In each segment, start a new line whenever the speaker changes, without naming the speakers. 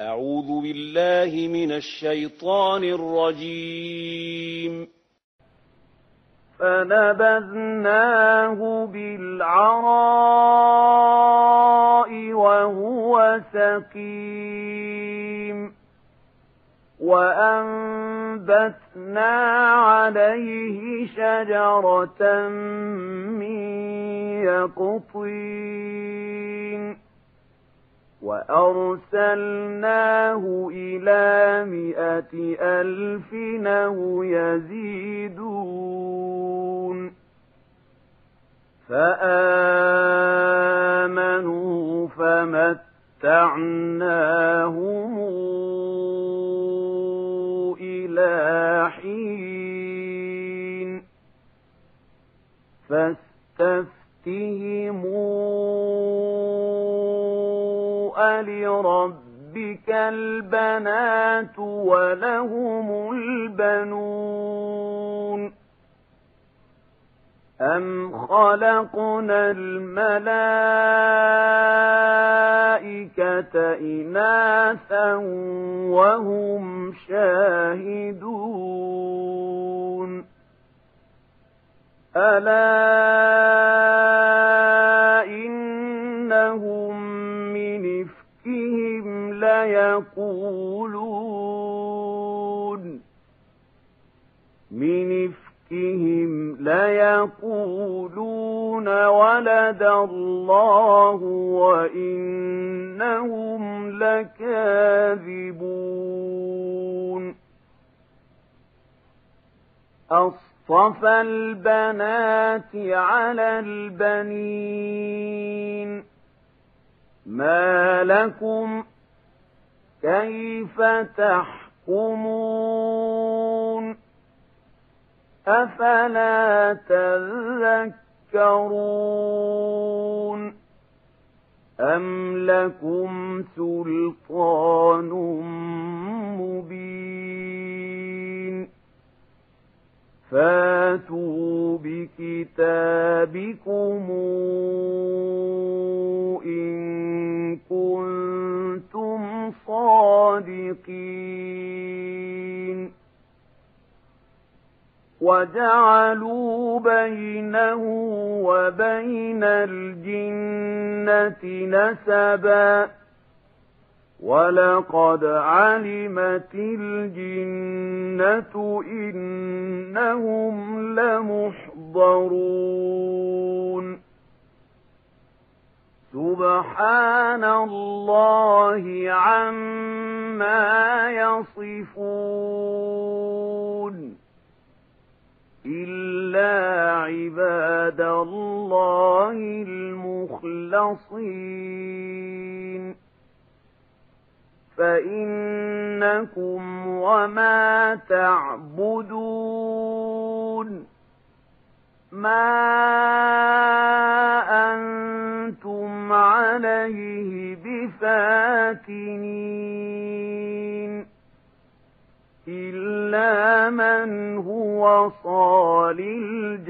أعوذ بالله من الشيطان الرجيم.
فنبذناه بالعراء وهو سقيم. وأنبتنا عليه شجرة من يقطين. وأرسلناه إلى مائة ألف أو يزيدون فآمنوا فمتعناهم إلى حين فاستفتهموا ألربك البنات ولهم البنون أم خلقنا الملائكة إناثا وهم شاهدون ألا ليقولون. من إفكهم ليقولون ولد الله وإنهم لكاذبون. أصطفى البنات على البنين. ما لكم كيف تحكمون؟ أفلا تذكرون؟ أم لكم سلطان مبين؟ فاتوا بكتابكم إن كنتم صادقين وجعلوا بينه وبين الجنة نسبا ولقد علمت الجنة إنهم لمحضرون سبحان الله عما يصفون إلا عباد الله المخلصين فإنكم وما تعبدون ما أنتم عليه بفاتنين إلا من هو صال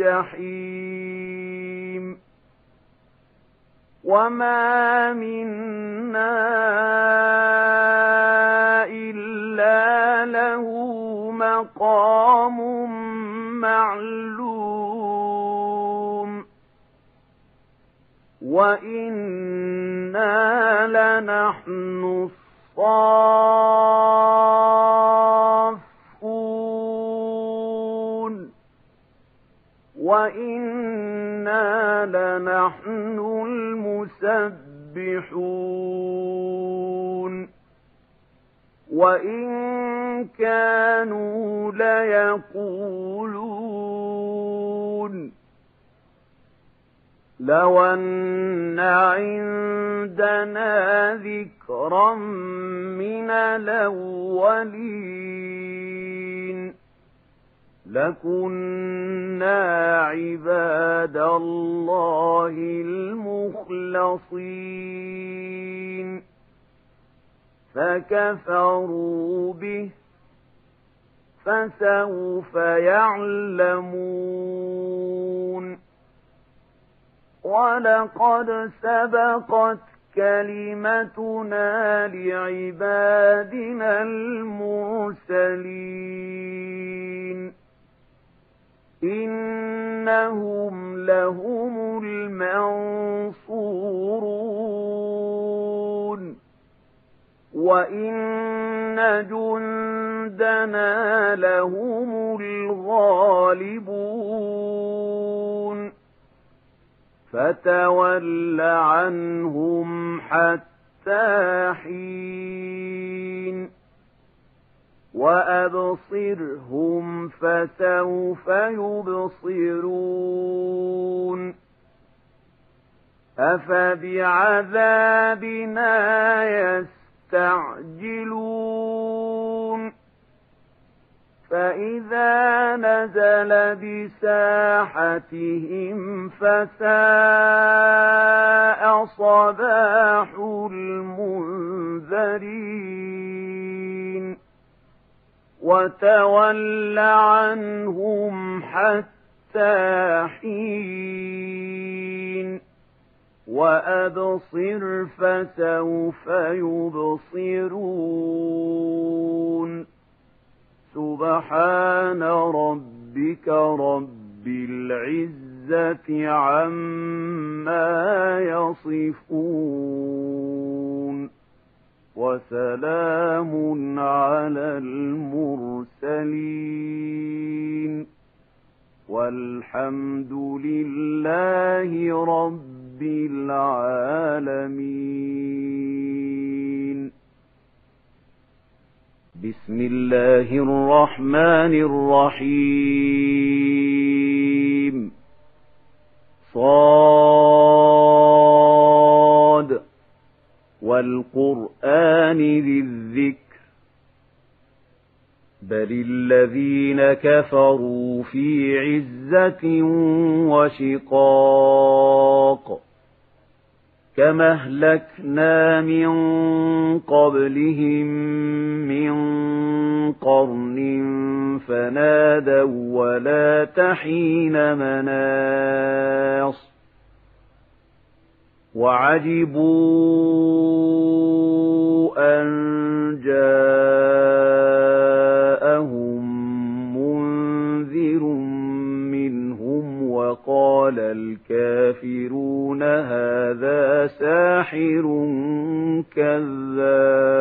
الجحيم وما منا إلا له مقام معلوم وإنا لنحن الصافون وإنا لنحن المسبحون وإن كانوا ليقولون لو أن عندنا ذكرا من الأولين لكنا عباد الله المخلصين فكفروا به فسوف يعلمون ولقد سبقت كلمتنا لعبادنا المرسلين إنهم لهم المنصورون وإن جندنا لهم الغالبون فتول عنهم حتى حين وأبصرهم فسوف يبصرون أفبعذابنا يستعجلون فإذا نزل بساحتهم فساء صباح المنذرين وتول عنهم حتى حين وأبصر فسوف يبصرون. سبحان ربك رب العزة عما يصفون. وسلام على المرسلين. والحمد لله رب العالمين. بسم الله الرحمن الرحيم. صاد والقرآن ذي الذكر بل الذين كفروا في عزة وشقاق كما أهلكنا من قبلهم من قرن فنادوا ولا تحين مناص وعجبوا أن جاءهم منذر منهم وقال الكافرون هذا ساحر كذاب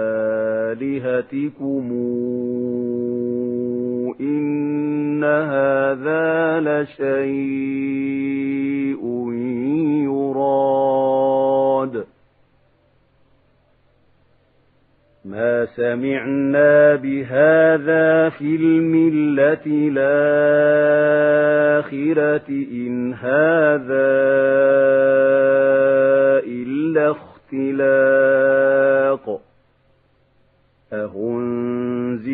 آلهتكم إن هذا لشيء يراد. ما سمعنا بهذا في الملة الآخرة إن هذا إلا اختلاق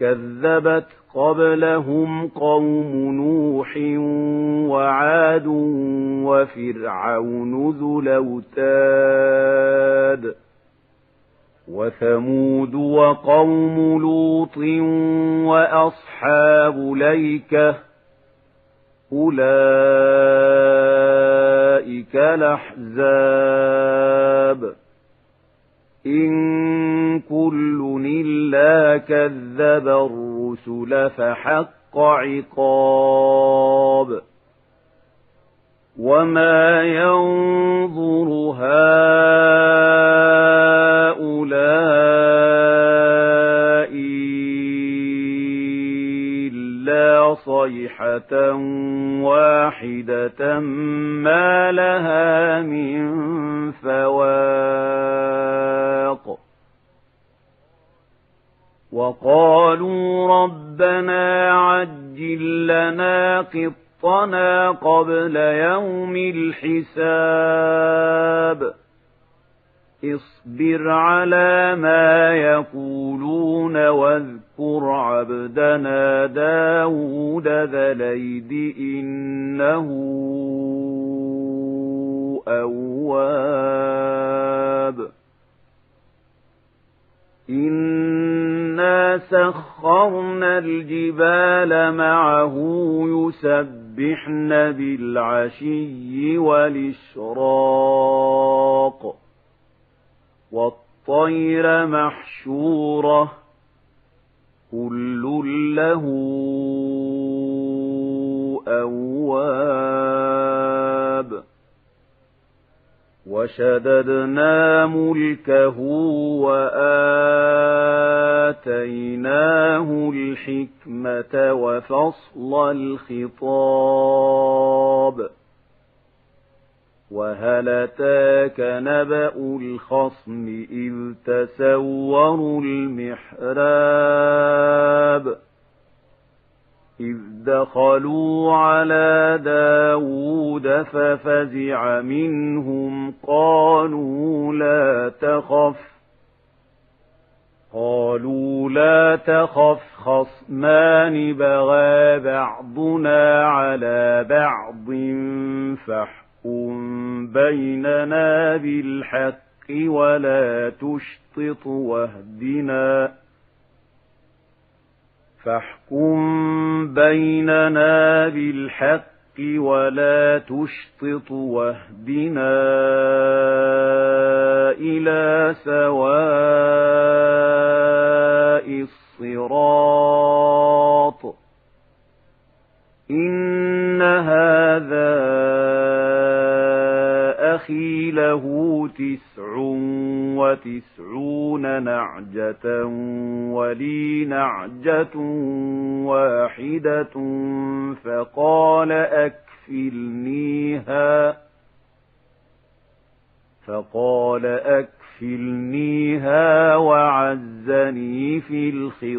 كذبت قبلهم قوم نوح وعاد وفرعون ذو الأوتاد وثمود وقوم لوط وأصحاب ليكة أولئك الأحزاب إن كل إلا كذب الرسل فحق عقاب وما ينظر هؤلاء صيحة واحدة ما لها من فواق وقالوا ربنا عجل لنا قط رزقنا قبل يوم الحساب اصبر على ما يقولون واذكر عبدنا داود ذليد إنه أواب. إنا سخرنا الجبال معه يسبح يسبحن بالعشي والإشراق والطير محشورة كل له أواب. وشددنا ملكه وآتيناه الحكمة وفصل الخطاب. وهل اتاك نبأ الخصم إذ تسوروا المحراب إذ دخلوا على داود ففزع منهم قالوا لا تخف قالوا لا تخف خصمان بغى بعضنا على بعض فاحكم بيننا بالحق ولا تشطط واهدنا فاحكم بيننا بالحق ولا تشطط واهدنا إلى سواء الصراط إن هذا أخي له تسع وتسعون نعجة ولي نعجة واحدة فقال أكفلنيها فقال أكفلنيها وعزني في الخطاب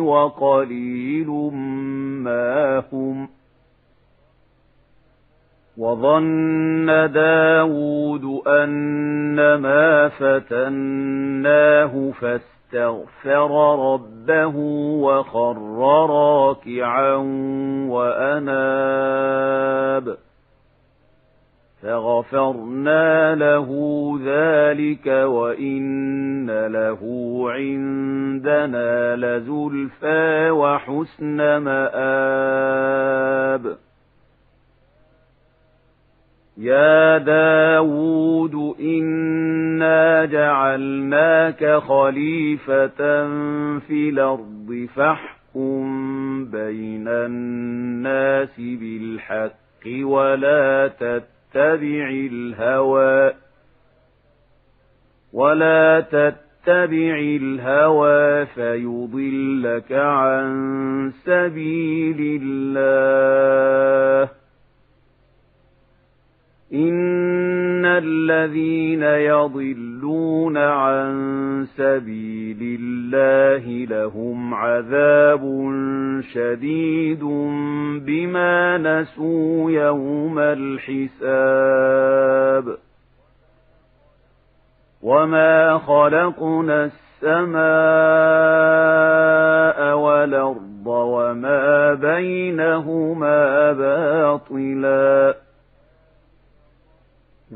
وقليل ما هم. وظن داود أنما فتناه فاستغفر ربه وخر راكعا وأناب. فغفرنا له ذلك وإن له عندنا لزلفى وحسن مآب يا داود إنا جعلناك خليفة في الأرض فاحكم بين الناس بالحق ولا تتبع الهوى ولا تتبع الهوى فيضلك عن سبيل الله. إن الذين يضلون عن سبيل الله لهم عذاب شديد بما نسوا يوم الحساب وما خلقنا السماء والأرض وما بينهما باطلاً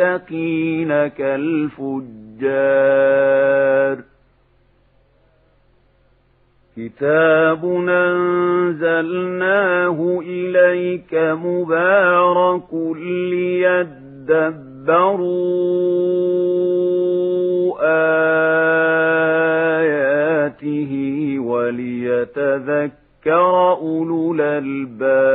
المتقين كالفجار. كتاب أنزلناه إليك مبارك ليدبروا آياته وليتذكر أولو الألباب.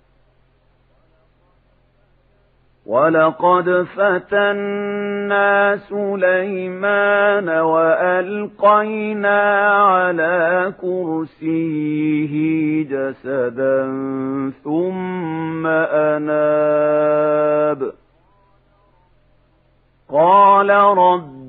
ولقد فتنا سليمان وألقينا على كرسيه جسدا ثم أناب قال رب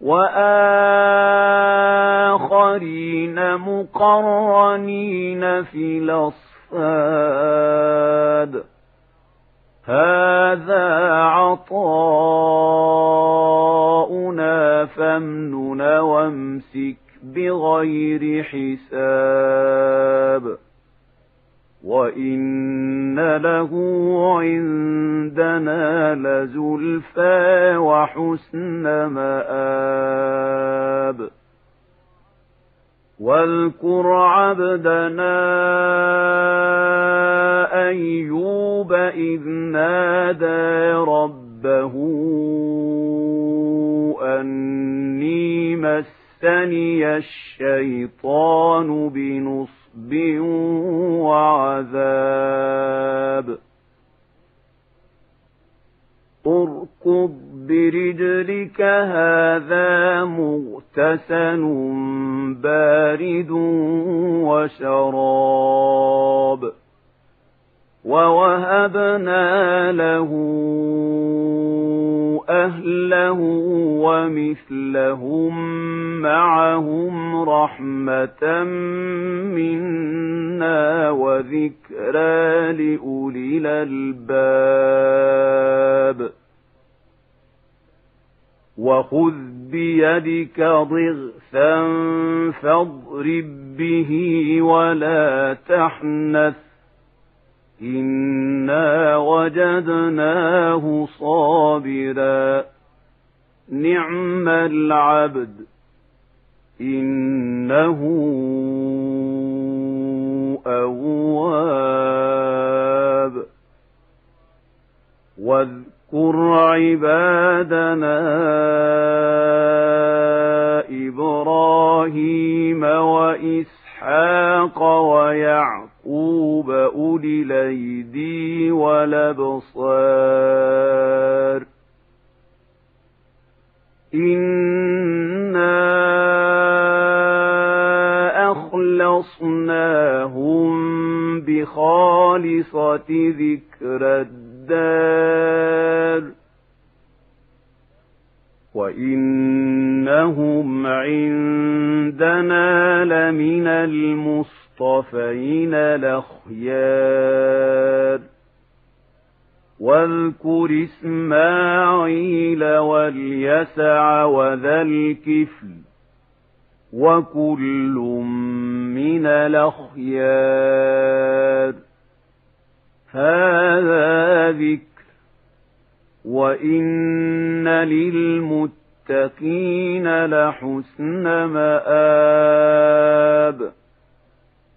وآخرين مقرنين في الأصفاد. هذا عطاؤنا فامنن وامسك بغير حساب. وإن له عندنا لزلفى وحسن مآب واذكر عبدنا أيوب إذ نادى ربه أني مس مسني الشيطان بنصب وعذاب اركض برجلك هذا مغتسل بارد وشراب ووهبنا له أهله ومثلهم معهم رحمة منا وذكرى لأولي الألباب. وخذ بيدك ضغثا فاضرب به ولا تحنث إنا وجدناه صابرا نعم العبد إنه أواب واذكر عبادنا إبراهيم وإسحاق ويعقوب يعقوب أولي الأيدي والأبصار إنا أخلصناهم بخالصة ذكر الدار وإنهم عندنا لمن المصطفين المصطفين الأخيار. واذكر إسماعيل واليسع وذا الكفل وكل من الأخيار. هذا ذكر وإن للمتقين لحسن مآب.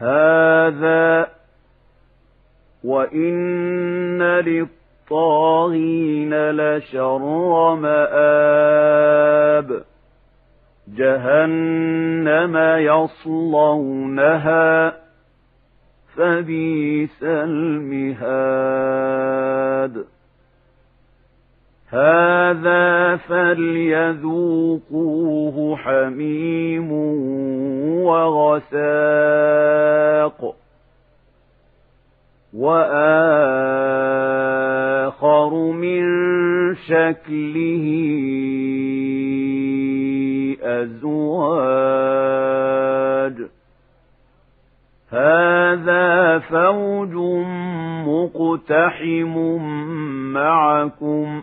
هذا وإن للطاغين لشر مآب جهنم يصلونها فبئس المهاد. هذا فليذوقوه حميم وغساق وآخر من شكله أزواج. هذا فوج مقتحم معكم.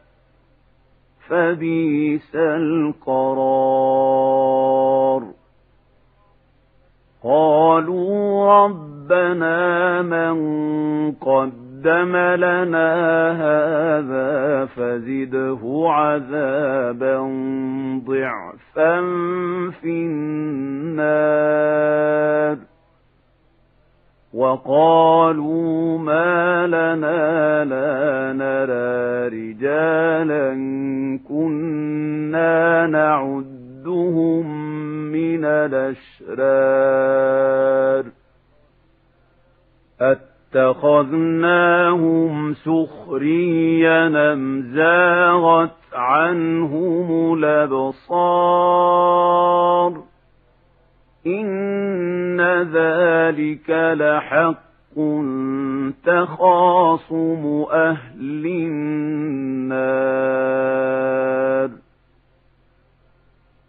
فبئس القرار. قالوا ربنا من قدم لنا هذا فزده عذابا ضعفا في النار. وقالوا ما لنا لا نرى رجالا نعدهم من الأشرار أتخذناهم سخريا أم زاغت عنهم الأبصار إن ذلك لحق تخاصم أهل النار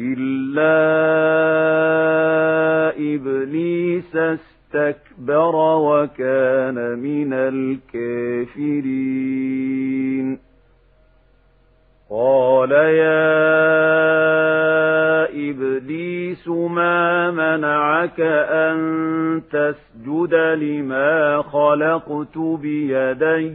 إلا إبليس استكبر وكان من الكافرين قال يا إبليس ما منعك أن تسجد لما خلقت بيدي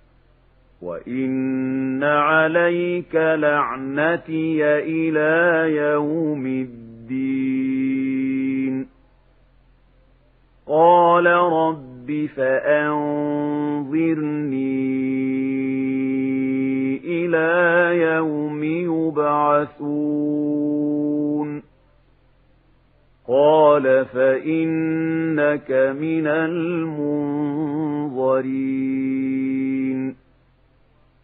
وإن عليك لعنتي إلى يوم الدين قال رب فأنظرني إلى يوم يبعثون قال فإنك من المنظرين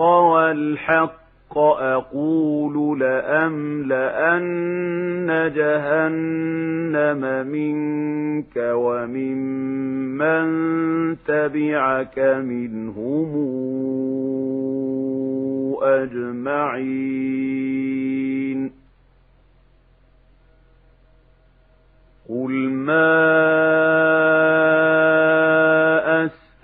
والحق أقول لأملأن جهنم منك وممن تبعك منهم أجمعين. قل ما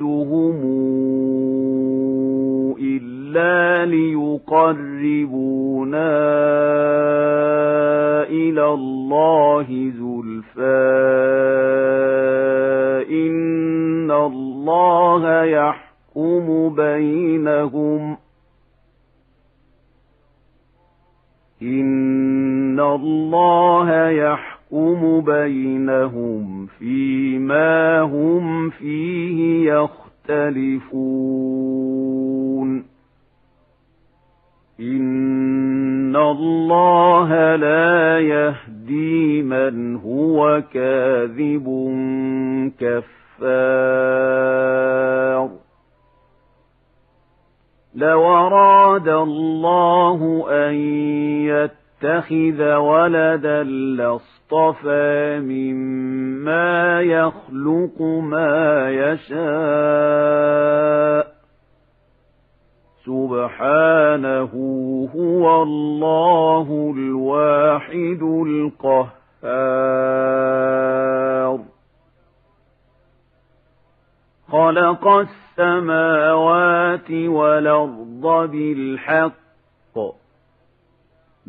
نعبدهم إلا ليقربونا إلى الله زلفى. إن الله يحكم بينهم. إِنَّ اللَّهَ يَحْكُمُ بَيْنَهُمْ فِيمَا هُمْ فِيهِ يَخْتَلِفُونَ إِنَّ اللَّهَ لَا يَهْدِي مَنْ هُوَ كَاذِبٌ كَفَّارٌ. لو أراد الله أن يتخذ ولدا لاصطفى مما يخلق ما يشاء. سبحانه هو الله الواحد القهار. خلق السماوات والأرض بالحق.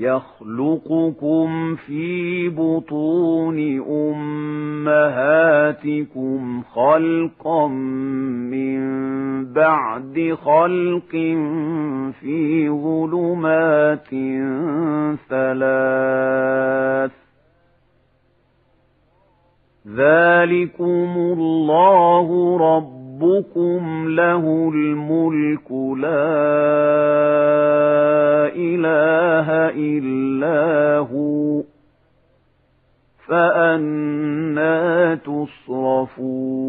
يخلقكم في بطون أمهاتكم خلقا من بعد خلق في ظلمات ثلاث. ذلكم الله ربكم له الملك لا إله إلا هو فأنا تصرفون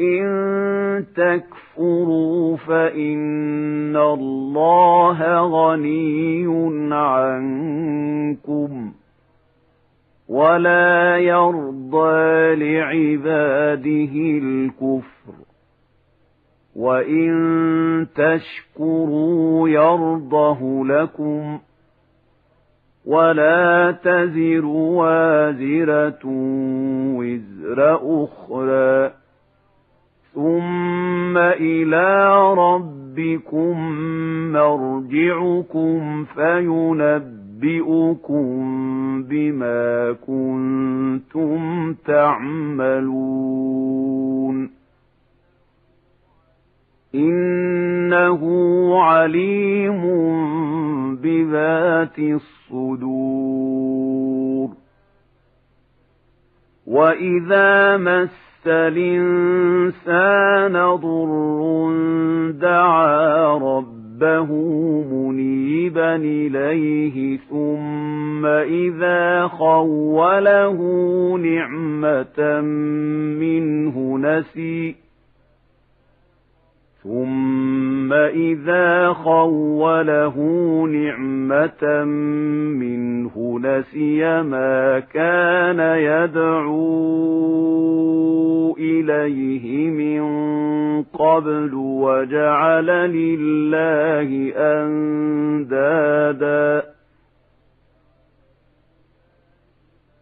إن تكفروا فإن الله غني عنكم ولا يرضى لعباده الكفر وإن تشكروا يرضه لكم ولا تزر وازرة وزر أخرى ثم إلى ربكم مرجعكم فينبئكم بما كنتم تعملون إنه عليم بذات الصدور وإذا مس الإنسان ضر دعا ربه منيبا إليه ثم إذا خوله نعمة منه نسي ثم إذا خوله نعمة منه نسي ما كان يدعو إليه من قبل وجعل لله أندادا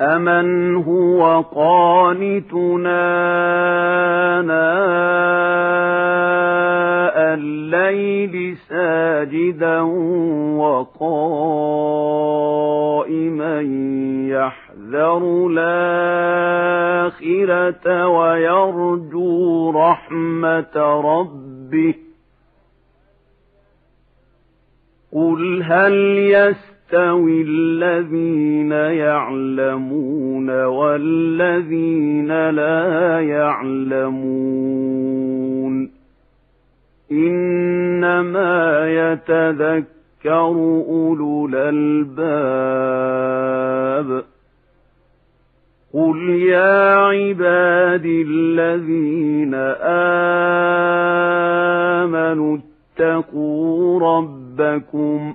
أمن هو قانتنا ناء الليل ساجدا وقائما يحذر الآخرة ويرجو رحمة ربه قل هل يستطيع يستوي الذين يعلمون والذين لا يعلمون. إنما يتذكر أولو الألباب. قل يا عبادي الذين آمنوا اتقوا ربكم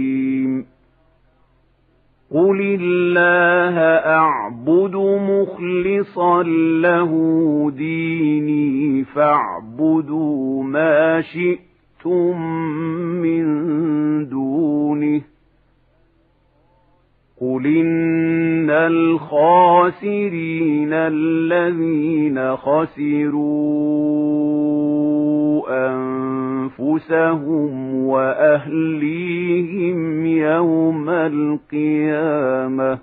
قل الله أعبد مخلصا له ديني فاعبدوا ما شئتم من دونه قل إن الخاسرين الذين خسروا أنفسهم وأهليهم يوم القيامة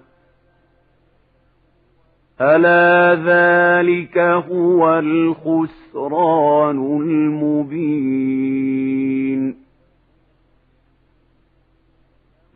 ألا ذلك هو الخسران المبين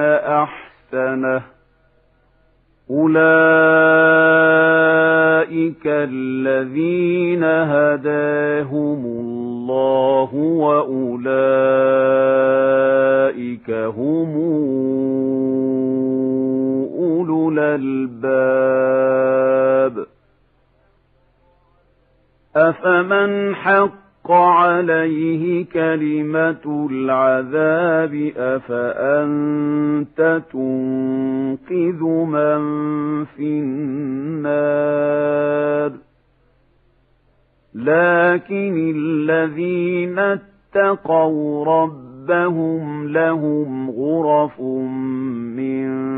أحسنه. أولئك الذين هداهم الله وأولئك هم أولو الألباب. أفمن حق عليه كلمة العذاب أفأنت تنقذ من في النار؟ لكن الذين اتقوا ربهم لهم غرف من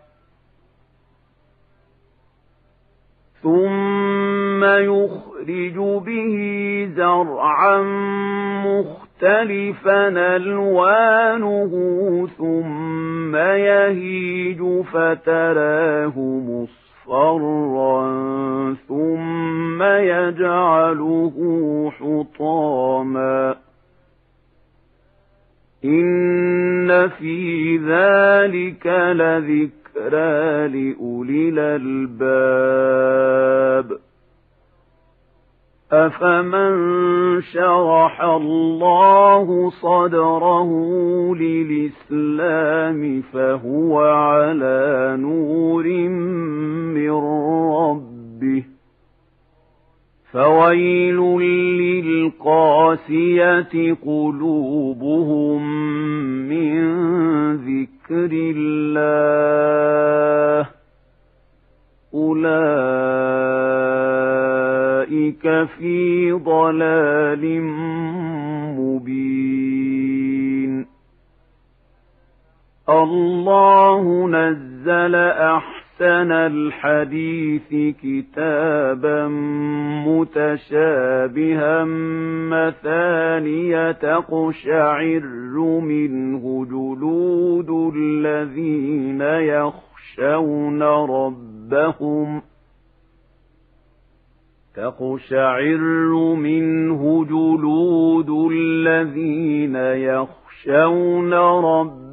ثم يخرج به زرعا مختلفا ألوانه ثم يهيج فتراه مصفرا ثم يجعله حطاما. إن في ذلك لذكرى لأولي الألباب أفمن شرح الله صدره للإسلام فهو على نور من ربه. فويل للقاسية قلوبهم من ذكر الله أولئك في ضلال مبين. الله نزل أحسن أحسن الحديث كتابا متشابها مثانية تقشعر منه جلود الذين يخشون ربهم تقشعر منه جلود الذين يخشون ربهم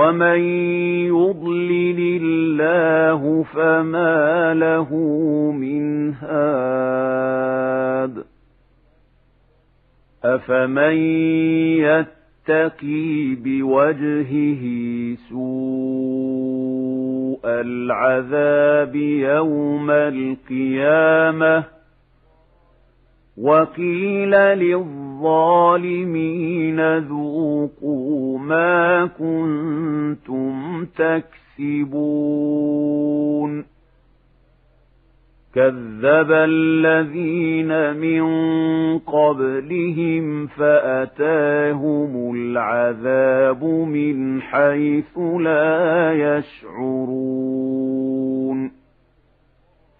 ومن يضلل الله فما له من هاد أفمن يتقي بوجهه سوء العذاب يوم القيامة وقيل للظالمين ذوقوا ما كنتم تكسبون كذب الذين من قبلهم فأتاهم العذاب من حيث لا يشعرون